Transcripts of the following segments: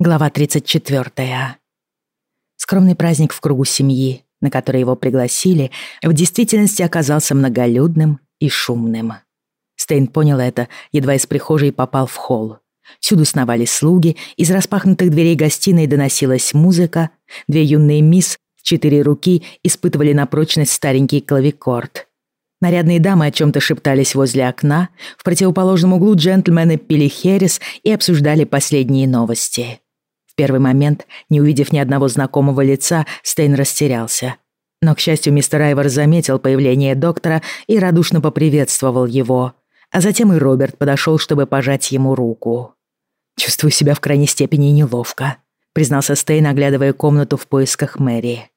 Глава 34. Скромный праздник в кругу семьи, на который его пригласили, в действительности оказался многолюдным и шумным. Стейн понял это, едва из прихожей попал в холл. Всюду сновали слуги, из распахнутых дверей гостиной доносилась музыка, две юные мисс в четыре руки испытывали на прочность старенький клавикорд. Нарядные дамы о чем-то шептались возле окна, в противоположном углу джентльмены пили херес и обсуждали последние новости первый момент, не увидев ни одного знакомого лица, Стейн растерялся. Но, к счастью, мистер Айвор заметил появление доктора и радушно поприветствовал его. А затем и Роберт подошел, чтобы пожать ему руку. «Чувствую себя в крайней степени неловко», признался Стейн, оглядывая комнату в поисках Мэри.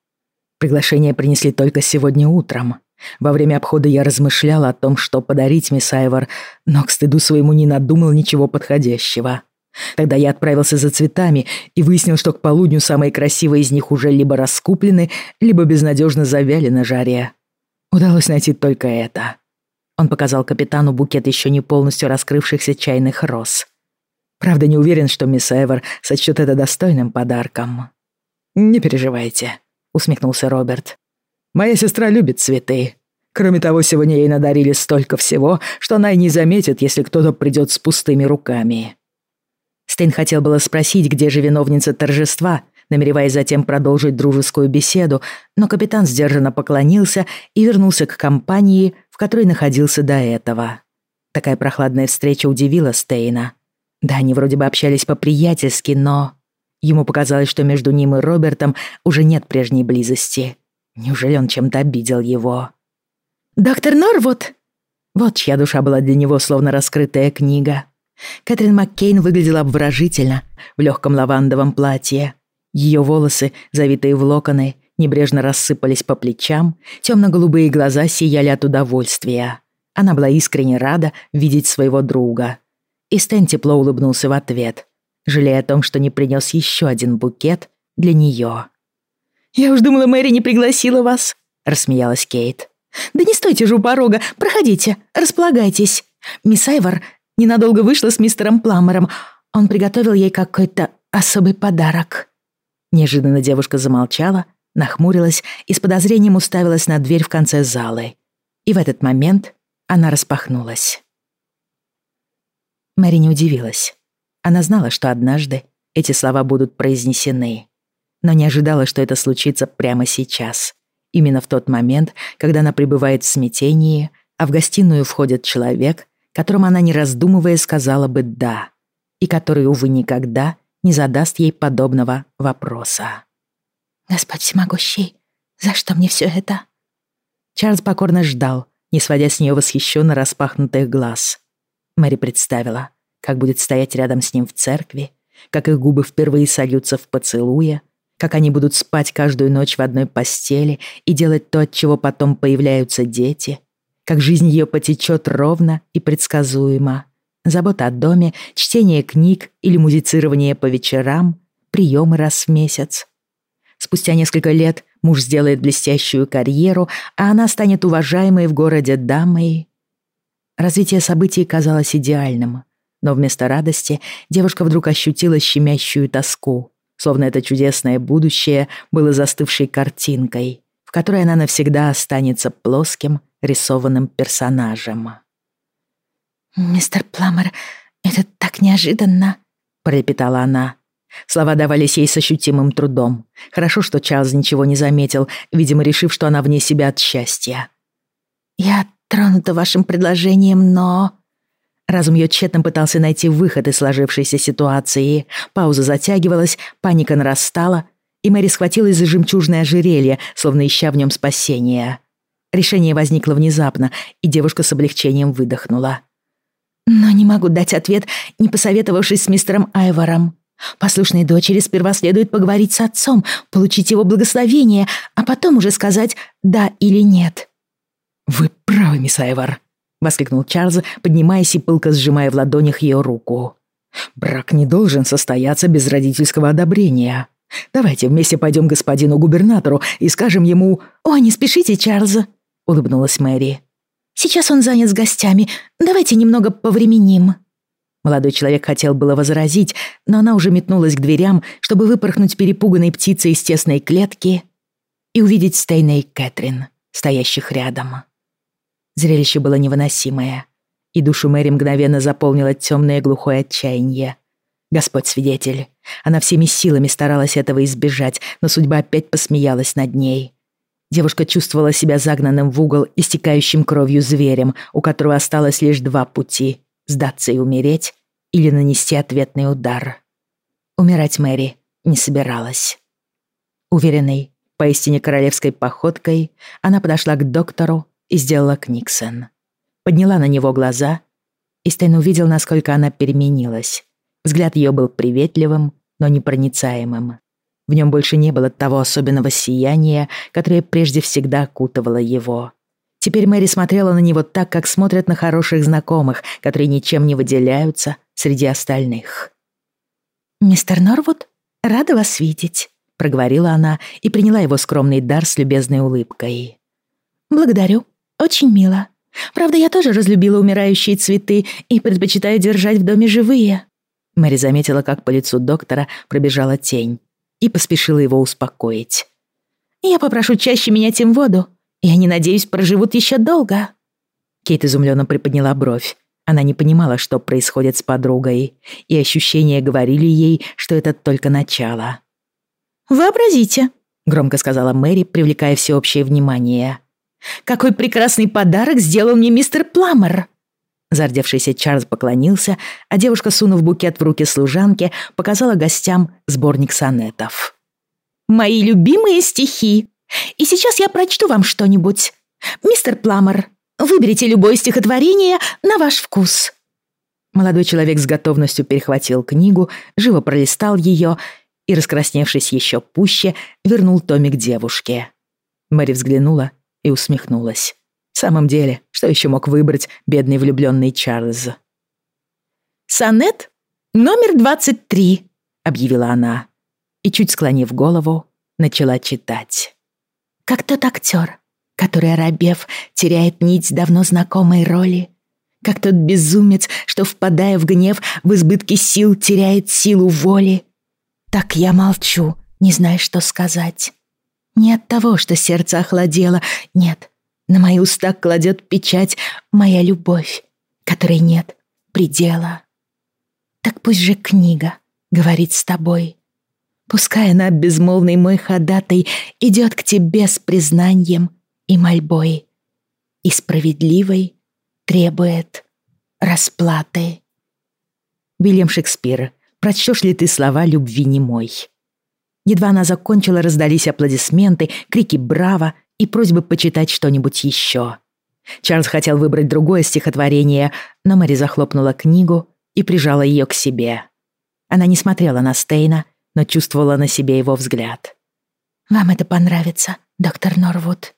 «Приглашение принесли только сегодня утром. Во время обхода я размышлял о том, что подарить мисс Айвор, но к стыду своему не надумал ничего подходящего. Тогда я отправился за цветами и выяснил, что к полудню самые красивые из них уже либо раскуплены, либо безнадежно завяли на жаре. Удалось найти только это. Он показал капитану букет еще не полностью раскрывшихся чайных роз. Правда, не уверен, что мисс Эвер сочтет это достойным подарком. «Не переживайте», — усмехнулся Роберт. «Моя сестра любит цветы. Кроме того, сегодня ей надарили столько всего, что она и не заметит, если кто-то придет с пустыми руками». Стейн хотел было спросить, где же виновница торжества, намереваясь затем продолжить дружескую беседу, но капитан сдержанно поклонился и вернулся к компании, в которой находился до этого. Такая прохладная встреча удивила Стейна. Да, они вроде бы общались по-приятельски, но... Ему показалось, что между ним и Робертом уже нет прежней близости. Неужели он чем-то обидел его? «Доктор Норвуд!» Вот чья душа была для него словно раскрытая книга. Кэтрин Маккейн выглядела обворожительно в легком лавандовом платье. Ее волосы, завитые в локоны, небрежно рассыпались по плечам, темно-голубые глаза сияли от удовольствия. Она была искренне рада видеть своего друга. И Стэн тепло улыбнулся в ответ, жалея о том, что не принес еще один букет для нее. «Я уж думала, Мэри не пригласила вас», — рассмеялась Кейт. «Да не стойте же у порога, проходите, располагайтесь. Мисс Айвор ненадолго вышла с мистером Пламером. Он приготовил ей какой-то особый подарок». Неожиданно девушка замолчала, нахмурилась и с подозрением уставилась на дверь в конце залы. И в этот момент она распахнулась. Мэри не удивилась. Она знала, что однажды эти слова будут произнесены, но не ожидала, что это случится прямо сейчас. Именно в тот момент, когда она пребывает в смятении, а в гостиную входит человек, которому она, не раздумывая, сказала бы «да», и который, увы, никогда не задаст ей подобного вопроса. «Господь всемогущий, за что мне все это?» Чарльз покорно ждал, не сводя с нее восхищенно распахнутых глаз. Мэри представила, как будет стоять рядом с ним в церкви, как их губы впервые сольются в поцелуе, как они будут спать каждую ночь в одной постели и делать то, от чего потом появляются дети — как жизнь ее потечет ровно и предсказуемо. Забота о доме, чтение книг или музицирование по вечерам, приемы раз в месяц. Спустя несколько лет муж сделает блестящую карьеру, а она станет уважаемой в городе дамой. Развитие событий казалось идеальным, но вместо радости девушка вдруг ощутила щемящую тоску, словно это чудесное будущее было застывшей картинкой, в которой она навсегда останется плоским рисованным персонажем. «Мистер Пламер, это так неожиданно», — пролепетала она. Слова давались ей с ощутимым трудом. Хорошо, что Чарльз ничего не заметил, видимо, решив, что она вне себя от счастья. «Я тронута вашим предложением, но...» Разум ее тщетно пытался найти выход из сложившейся ситуации. Пауза затягивалась, паника нарастала, и Мэри схватилась за жемчужное ожерелье, словно ища в нем спасения. Решение возникло внезапно, и девушка с облегчением выдохнула. «Но не могу дать ответ, не посоветовавшись с мистером Айвором. Послушной дочери сперва следует поговорить с отцом, получить его благословение, а потом уже сказать «да» или «нет». «Вы правы, мисс Айвор», — воскликнул Чарльз, поднимаясь и пылко сжимая в ладонях ее руку. «Брак не должен состояться без родительского одобрения. Давайте вместе пойдем к господину губернатору и скажем ему...» «О, не спешите, Чарльз», — улыбнулась Мэри. «Сейчас он занят с гостями. Давайте немного повременим». Молодой человек хотел было возразить, но она уже метнулась к дверям, чтобы выпорхнуть перепуганной птицей из тесной клетки и увидеть Стейна и Кэтрин, стоящих рядом. Зрелище было невыносимое, и душу Мэри мгновенно заполнило темное глухое отчаяние. Господь свидетель, она всеми силами старалась этого избежать, но судьба опять посмеялась над ней. Девушка чувствовала себя загнанным в угол, истекающим кровью зверем, у которого осталось лишь два пути — сдаться и умереть, или нанести ответный удар. Умирать Мэри не собиралась. Уверенной, поистине королевской походкой, она подошла к доктору и сделала Книксон. Подняла на него глаза, и Стэн увидел, насколько она переменилась. Взгляд ее был приветливым, но непроницаемым. В нем больше не было того особенного сияния, которое прежде всегда окутывало его. Теперь Мэри смотрела на него так, как смотрят на хороших знакомых, которые ничем не выделяются среди остальных. «Мистер Норвуд, рада вас видеть», — проговорила она и приняла его скромный дар с любезной улыбкой. «Благодарю. Очень мило. Правда, я тоже разлюбила умирающие цветы и предпочитаю держать в доме живые». Мэри заметила, как по лицу доктора пробежала тень и поспешила его успокоить. «Я попрошу чаще менять им воду, и они, надеюсь, проживут еще долго». Кейт изумленно приподняла бровь. Она не понимала, что происходит с подругой, и ощущения говорили ей, что это только начало. «Вообразите», — громко сказала Мэри, привлекая всеобщее внимание. Какой прекрасный подарок сделал мне мистер Пламер!» Зардевшийся Чарльз поклонился, а девушка, сунув букет в руки служанки, показала гостям сборник сонетов. «Мои любимые стихи! И сейчас я прочту вам что-нибудь. Мистер Пламер, выберите любое стихотворение на ваш вкус». Молодой человек с готовностью перехватил книгу, живо пролистал ее и, раскрасневшись еще пуще, вернул томик девушке. Мэри взглянула и усмехнулась. В самом деле, что еще мог выбрать бедный влюбленный Чарльз? «Сонет номер 23», — объявила она, и, чуть склонив голову, начала читать. «Как тот актер, который, оробев, теряет нить давно знакомой роли, как тот безумец, что, впадая в гнев, в избытке сил теряет силу воли, так я молчу, не зная, что сказать. Не от того, что сердце охладело, нет. На мои уста кладет печать моя любовь, которой нет предела. Так пусть же книга говорит с тобой. Пускай она, безмолвный мой ходатай, идет к тебе с признанием и мольбой. И справедливой требует расплаты. Вильям Шекспир, прочтешь ли ты слова любви немой? Едва она закончила, раздались аплодисменты, крики «Браво!» И просьбы почитать что-нибудь еще. Чарльз хотел выбрать другое стихотворение, но Мэри захлопнула книгу и прижала ее к себе. Она не смотрела на Стейна, но чувствовала на себе его взгляд. «Вам это понравится, доктор Норвуд?»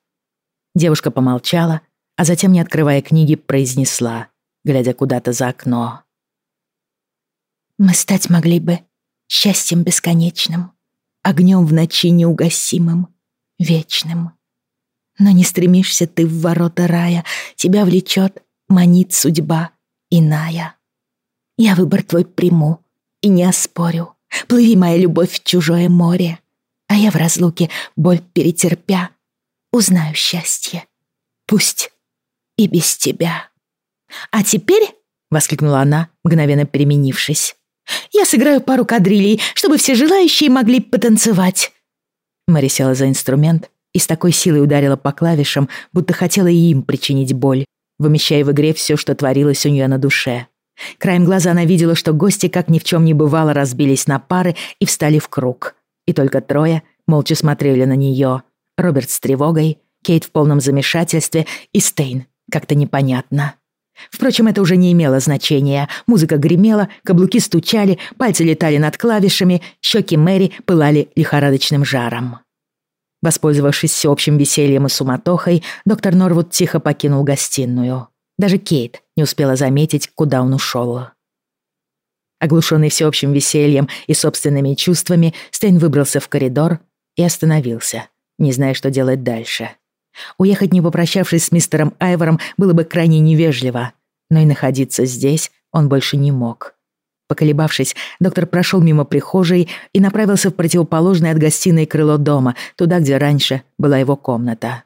Девушка помолчала, а затем, не открывая книги, произнесла, глядя куда-то за окно. «Мы стать могли бы счастьем бесконечным, огнем в ночи неугасимым, вечным. Но не стремишься ты в ворота рая, тебя влечет, манит судьба иная. Я выбор твой приму и не оспорю. Плыви, моя любовь, в чужое море, а я в разлуке, боль перетерпя, узнаю счастье. Пусть и без тебя. А теперь, — воскликнула она, мгновенно переменившись, я сыграю пару кадрилей, чтобы все желающие могли потанцевать». Мэри села за инструмент и с такой силой ударила по клавишам, будто хотела и им причинить боль, вымещая в игре все, что творилось у нее на душе. Краем глаза она видела, что гости, как ни в чем не бывало, разбились на пары и встали в круг. И только трое молча смотрели на нее. Роберт с тревогой, Кейт в полном замешательстве и Стейн как-то непонятно. Впрочем, это уже не имело значения. Музыка гремела, каблуки стучали, пальцы летали над клавишами, щеки Мэри пылали лихорадочным жаром. Воспользовавшись всеобщим весельем и суматохой, доктор Норвуд тихо покинул гостиную. Даже Кейт не успела заметить, куда он ушел. Оглушенный всеобщим весельем и собственными чувствами, Стейн выбрался в коридор и остановился, не зная, что делать дальше. Уехать, не попрощавшись с мистером Айвором, было бы крайне невежливо, но и находиться здесь он больше не мог. Поколебавшись, доктор прошел мимо прихожей и направился в противоположное от гостиной крыло дома, туда, где раньше была его комната.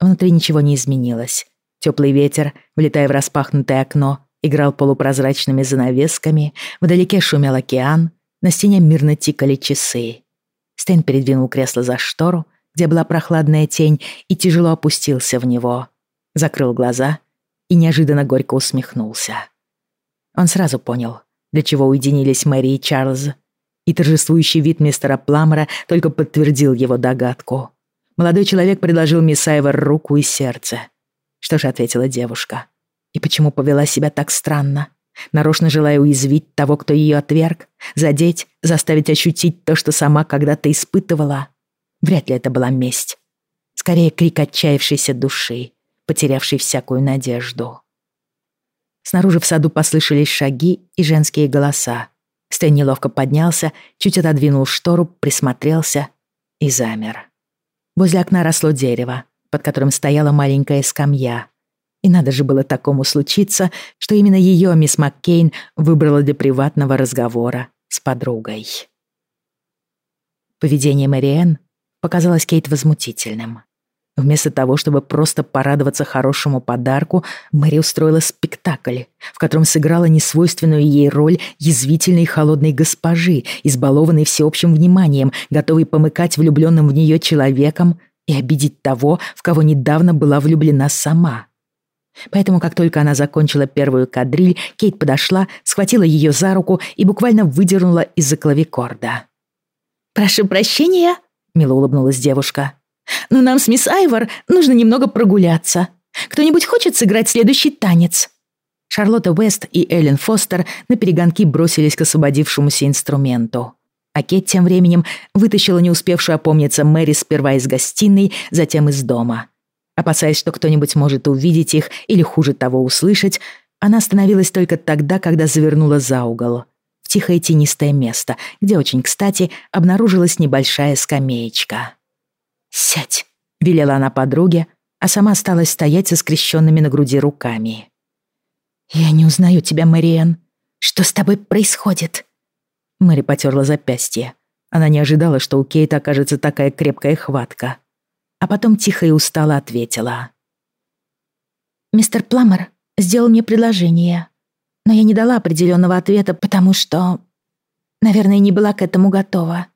Внутри ничего не изменилось. Теплый ветер, влетая в распахнутое окно, играл полупрозрачными занавесками, вдалеке шумел океан, на стене мирно тикали часы. Стэн передвинул кресло за штору, где была прохладная тень, и тяжело опустился в него. Закрыл глаза и неожиданно горько усмехнулся. Он сразу понял, для чего уединились Мэри и Чарльз, и торжествующий вид мистера Пламера только подтвердил его догадку. Молодой человек предложил мисс Айвор руку и сердце. Что же ответила девушка? И почему повела себя так странно? Нарочно желая уязвить того, кто ее отверг, задеть, заставить ощутить то, что сама когда-то испытывала. Вряд ли это была месть. Скорее, крик отчаявшейся души, потерявшей всякую надежду. Снаружи в саду послышались шаги и женские голоса. Стэн неловко поднялся, чуть отодвинул штору, присмотрелся и замер. Возле окна росло дерево, под которым стояла маленькая скамья. И надо же было такому случиться, что именно ее мисс Маккейн выбрала для приватного разговора с подругой. Поведение Мэриэн показалось Кейт возмутительным. Вместо того, чтобы просто порадоваться хорошему подарку, Мэри устроила спектакль, в котором сыграла несвойственную ей роль язвительной холодной госпожи, избалованной всеобщим вниманием, готовой помыкать влюбленным в нее человеком и обидеть того, в кого недавно была влюблена сама. Поэтому, как только она закончила первую кадриль, Кейт подошла, схватила ее за руку и буквально выдернула из-за клавикорда. «Прошу прощения», — мило улыбнулась девушка. Но нам с мисс Айвор нужно немного прогуляться. Кто-нибудь хочет сыграть следующий танец?» Шарлотта Уэст и Эллен Фостер на перегонки бросились к освободившемуся инструменту. А Кет тем временем вытащила не успевшую опомниться Мэри сперва из гостиной, затем из дома. Опасаясь, что кто-нибудь может увидеть их или, хуже того, услышать, она остановилась только тогда, когда завернула за угол. В тихое тенистое место, где очень кстати обнаружилась небольшая скамеечка. «Сядь», — велела она подруге, а сама осталась стоять со скрещенными на груди руками. «Я не узнаю тебя, Мэриэн. Что с тобой происходит?» Мэри потерла запястье. Она не ожидала, что у Кейта окажется такая крепкая хватка. А потом тихо и устало ответила. «Мистер Пламер сделал мне предложение, но я не дала определенного ответа, потому что, наверное, не была к этому готова.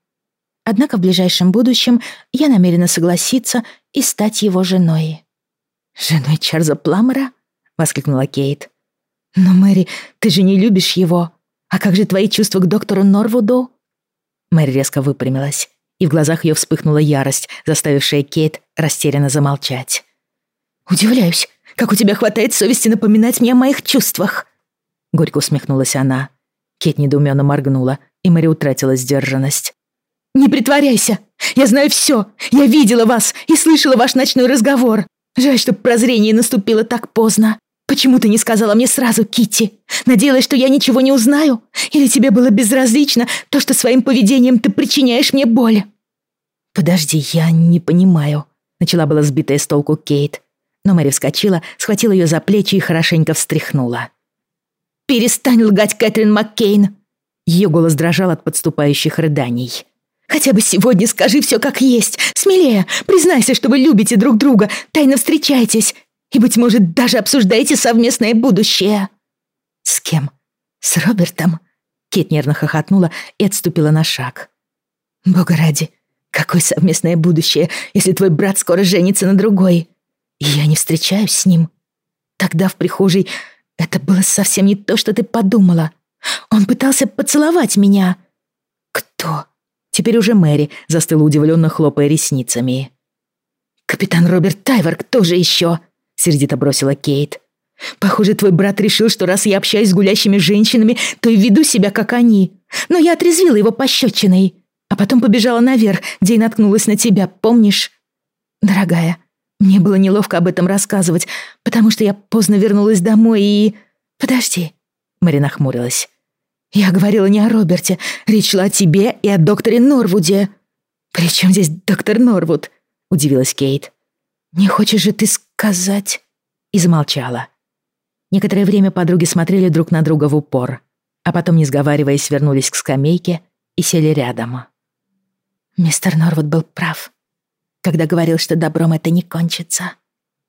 Однако в ближайшем будущем я намерена согласиться и стать его женой». «Женой Чарльза Пламера?» — воскликнула Кейт. «Но, Мэри, ты же не любишь его. А как же твои чувства к доктору Норвуду?» Мэри резко выпрямилась, и в глазах ее вспыхнула ярость, заставившая Кейт растерянно замолчать. «Удивляюсь, как у тебя хватает совести напоминать мне о моих чувствах!» Горько усмехнулась она. Кейт недоуменно моргнула, и Мэри утратила сдержанность. «Не притворяйся! Я знаю все! Я видела вас и слышала ваш ночной разговор! Жаль, что прозрение наступило так поздно. Почему ты не сказала мне сразу, Китти? Надеялась, что я ничего не узнаю? Или тебе было безразлично то, что своим поведением ты причиняешь мне боль?» «Подожди, я не понимаю», — начала была сбитая с толку Кейт. Но Мэри вскочила, схватила ее за плечи и хорошенько встряхнула. «Перестань лгать, Кэтрин Маккейн!» Ее голос дрожал от подступающих рыданий. Хотя бы сегодня скажи все как есть. Смелее, признайся, что вы любите друг друга, тайно встречаетесь и, быть может, даже обсуждаете совместное будущее». «С кем? С Робертом?» Кит нервно хохотнула и отступила на шаг. «Бога ради, какое совместное будущее, если твой брат скоро женится на другой? И я не встречаюсь с ним. Тогда в прихожей это было совсем не то, что ты подумала. Он пытался поцеловать меня». «Кто?» Теперь уже Мэри застыла удивленно хлопая ресницами. «Капитан Роберт Тайвер, кто же еще?» — сердито бросила Кейт. «Похоже, твой брат решил, что раз я общаюсь с гулящими женщинами, то и веду себя, как они. Но я отрезвила его пощечиной, а потом побежала наверх, где и наткнулась на тебя, помнишь? Дорогая, мне было неловко об этом рассказывать, потому что я поздно вернулась домой и... Подожди». Мэри нахмурилась. «Я говорила не о Роберте. Речь шла о тебе и о докторе Норвуде». «При чем здесь доктор Норвуд?» — удивилась Кейт. «Не хочешь же ты сказать?» И замолчала. Некоторое время подруги смотрели друг на друга в упор, а потом, не сговариваясь, вернулись к скамейке и сели рядом. Мистер Норвуд был прав, когда говорил, что добром это не кончится.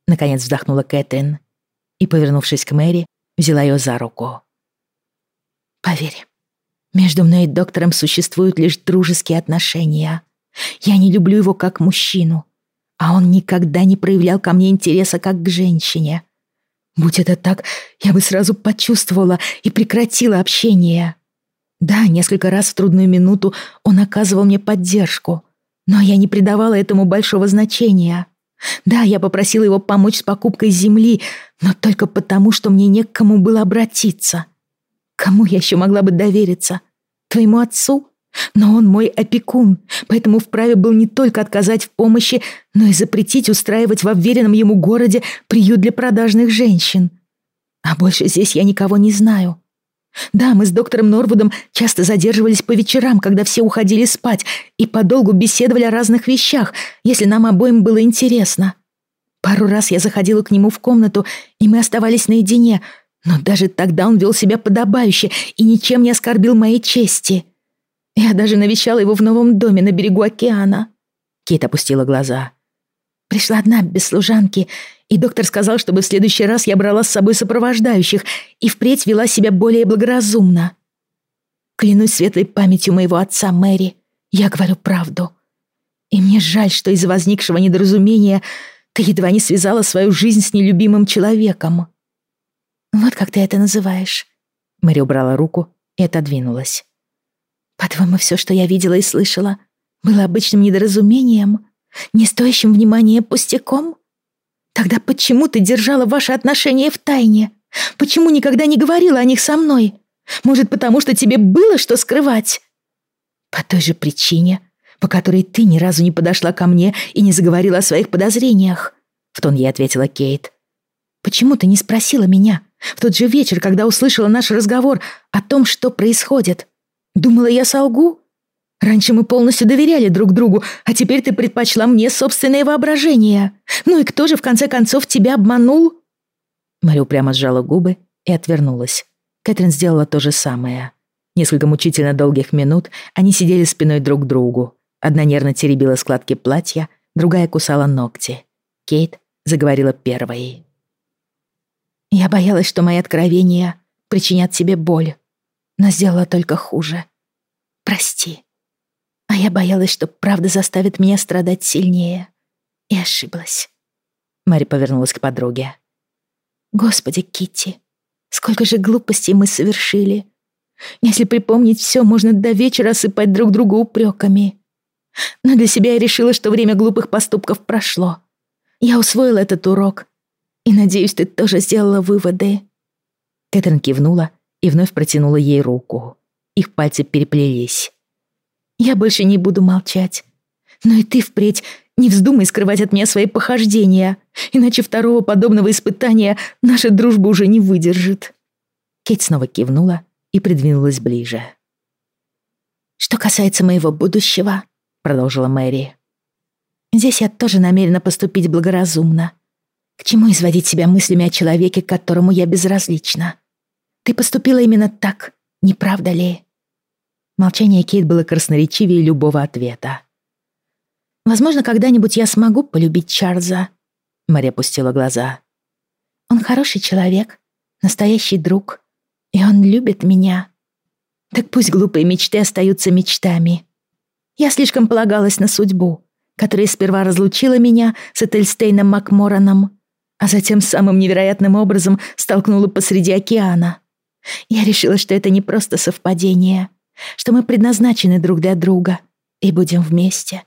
Наконец вздохнула Кэтрин и, повернувшись к Мэри, взяла ее за руку. «Поверь, между мной и доктором существуют лишь дружеские отношения. Я не люблю его как мужчину, а он никогда не проявлял ко мне интереса как к женщине. Будь это так, я бы сразу почувствовала и прекратила общение. Да, несколько раз в трудную минуту он оказывал мне поддержку, но я не придавала этому большого значения. Да, я попросила его помочь с покупкой земли, но только потому, что мне не к кому было обратиться. Кому я еще могла бы довериться? Твоему отцу? Но он мой опекун, поэтому вправе был не только отказать в помощи, но и запретить устраивать в обверенном ему городе приют для продажных женщин. А больше здесь я никого не знаю. Да, мы с доктором Норвудом часто задерживались по вечерам, когда все уходили спать, и подолгу беседовали о разных вещах, если нам обоим было интересно. Пару раз я заходила к нему в комнату, и мы оставались наедине, но даже тогда он вел себя подобающе и ничем не оскорбил моей чести. Я даже навещала его в новом доме на берегу океана. Кит опустила глаза. Пришла одна, без служанки, и доктор сказал, чтобы в следующий раз я брала с собой сопровождающих и впредь вела себя более благоразумно. Клянусь светлой памятью моего отца Мэри, я говорю правду. И мне жаль, что из-за возникшего недоразумения ты едва не связала свою жизнь с нелюбимым человеком. Вот как ты это называешь. Мэри убрала руку и отодвинулась. По-твоему, все, что я видела и слышала, было обычным недоразумением, не стоящим внимания пустяком? Тогда почему ты держала ваши отношения в тайне? Почему никогда не говорила о них со мной? Может, потому что тебе было что скрывать? По той же причине, по которой ты ни разу не подошла ко мне и не заговорила о своих подозрениях, в тон ей ответила Кейт. Почему ты не спросила меня в тот же вечер, когда услышала наш разговор о том, что происходит? Думала, я солгу? Раньше мы полностью доверяли друг другу, а теперь ты предпочла мне собственное воображение. Ну и кто же в конце концов тебя обманул?» Марю прямо сжала губы и отвернулась. Кэтрин сделала то же самое. Несколько мучительно долгих минут они сидели спиной друг к другу. Одна нервно теребила складки платья, другая кусала ногти. Кейт заговорила первой. «Я боялась, что мои откровения причинят тебе боль, но сделала только хуже. Прости. А я боялась, что правда заставит меня страдать сильнее. И ошиблась. Мари повернулась к подруге. Господи, Китти, сколько же глупостей мы совершили. Если припомнить все, можно до вечера осыпать друг друга упреками. Но для себя я решила, что время глупых поступков прошло. Я усвоила этот урок. И надеюсь, ты тоже сделала выводы. Кэтрин кивнула и вновь протянула ей руку. Их пальцы переплелись. «Я больше не буду молчать. Но и ты впредь не вздумай скрывать от меня свои похождения, иначе второго подобного испытания наша дружба уже не выдержит». Кейт снова кивнула и придвинулась ближе. «Что касается моего будущего», — продолжила Мэри, «здесь я тоже намерена поступить благоразумно. К чему изводить себя мыслями о человеке, которому я безразлична? Ты поступила именно так, не правда ли?» Молчание Кейт было красноречивее любого ответа. «Возможно, когда-нибудь я смогу полюбить Чарльза», — Мария опустила глаза. «Он хороший человек, настоящий друг, и он любит меня. Так пусть глупые мечты остаются мечтами. Я слишком полагалась на судьбу, которая сперва разлучила меня с Этельстейном Макмораном, а затем самым невероятным образом столкнула посреди океана. Я решила, что это не просто совпадение, что мы предназначены друг для друга и будем вместе.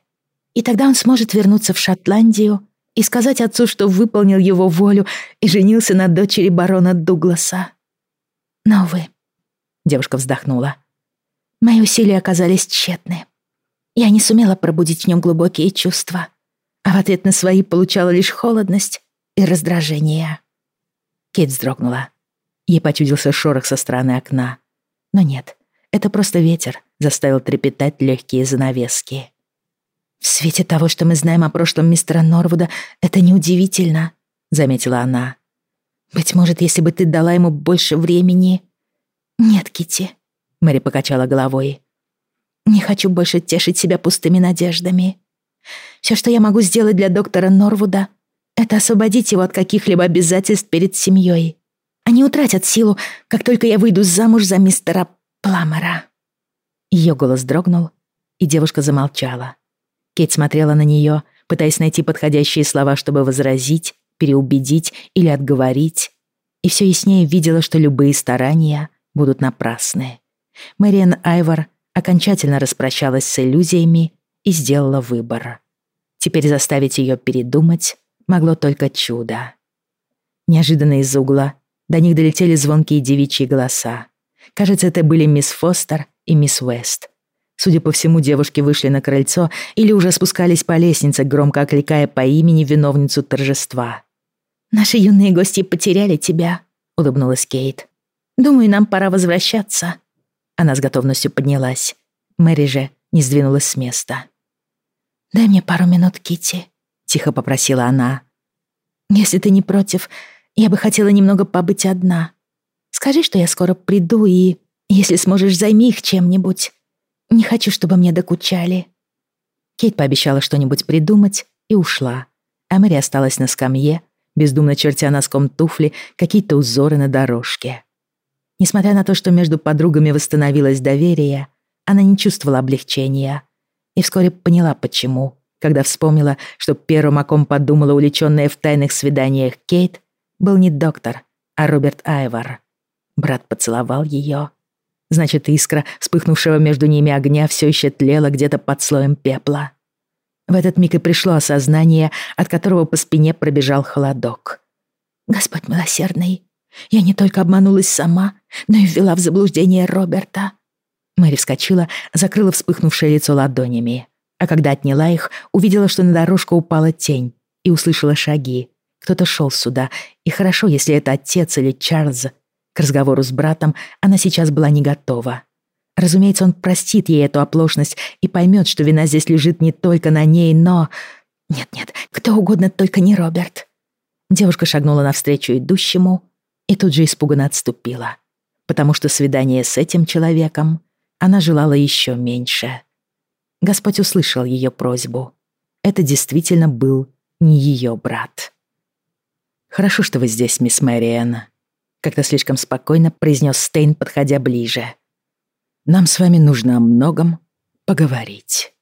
И тогда он сможет вернуться в Шотландию и сказать отцу, что выполнил его волю и женился на дочери барона Дугласа. Но, вы, девушка вздохнула, мои усилия оказались тщетны. Я не сумела пробудить в нем глубокие чувства, а в ответ на свои получала лишь холодность и раздражение. Кейт вздрогнула. Ей почудился шорох со стороны окна. Но нет, это просто ветер заставил трепетать легкие занавески. «В свете того, что мы знаем о прошлом мистера Норвуда, это неудивительно», — заметила она. «Быть может, если бы ты дала ему больше времени...» «Нет, Кити, Мэри покачала головой. «Не хочу больше тешить себя пустыми надеждами. Все, что я могу сделать для доктора Норвуда, это освободить его от каких-либо обязательств перед семьей. Они утратят силу, как только я выйду замуж за мистера Пламера». Ее голос дрогнул, и девушка замолчала. Кейт смотрела на нее, пытаясь найти подходящие слова, чтобы возразить, переубедить или отговорить, и все яснее видела, что любые старания будут напрасны. Мэриан Айвор окончательно распрощалась с иллюзиями и сделала выбор. Теперь заставить ее передумать могло только чудо. Неожиданно из угла до них долетели звонкие девичьи голоса. Кажется, это были мисс Фостер и мисс Уэст. Судя по всему, девушки вышли на крыльцо или уже спускались по лестнице, громко окликая по имени виновницу торжества. «Наши юные гости потеряли тебя», — улыбнулась Кейт. «Думаю, нам пора возвращаться». Она с готовностью поднялась. Мэри же не сдвинулась с места. «Дай мне пару минут, Кити, тихо попросила она. «Если ты не против, я бы хотела немного побыть одна. Скажи, что я скоро приду, и, если сможешь, займи их чем-нибудь. Не хочу, чтобы мне докучали». Кейт пообещала что-нибудь придумать и ушла. А осталась на скамье, бездумно чертя носком туфли какие-то узоры на дорожке. Несмотря на то, что между подругами восстановилось доверие, она не чувствовала облегчения. И вскоре поняла, почему, когда вспомнила, что первым, о ком подумала увлечённая в тайных свиданиях Кейт, был не доктор, а Роберт Айвор. Брат поцеловал её Значит, искра, вспыхнувшего между ними огня, все еще тлела где-то под слоем пепла. В этот миг и пришло осознание, от которого по спине пробежал холодок. «Господь милосердный, я не только обманулась сама, но и ввела в заблуждение Роберта». Мэри вскочила, закрыла вспыхнувшее лицо ладонями, а когда отняла их, увидела, что на дорожку упала тень и услышала шаги. Кто-то шел сюда, и хорошо, если это отец или Чарльз, к разговору с братом она сейчас была не готова. Разумеется, он простит ей эту оплошность и поймет, что вина здесь лежит не только на ней, но... Нет-нет, кто угодно, только не Роберт. Девушка шагнула навстречу идущему и тут же испуганно отступила, потому что свидание с этим человеком она желала еще меньше. Господь услышал ее просьбу. Это действительно был не ее брат. «Хорошо, что вы здесь, мисс Мэриэн», как-то слишком спокойно произнес Стейн, подходя ближе. Нам с вами нужно о многом поговорить.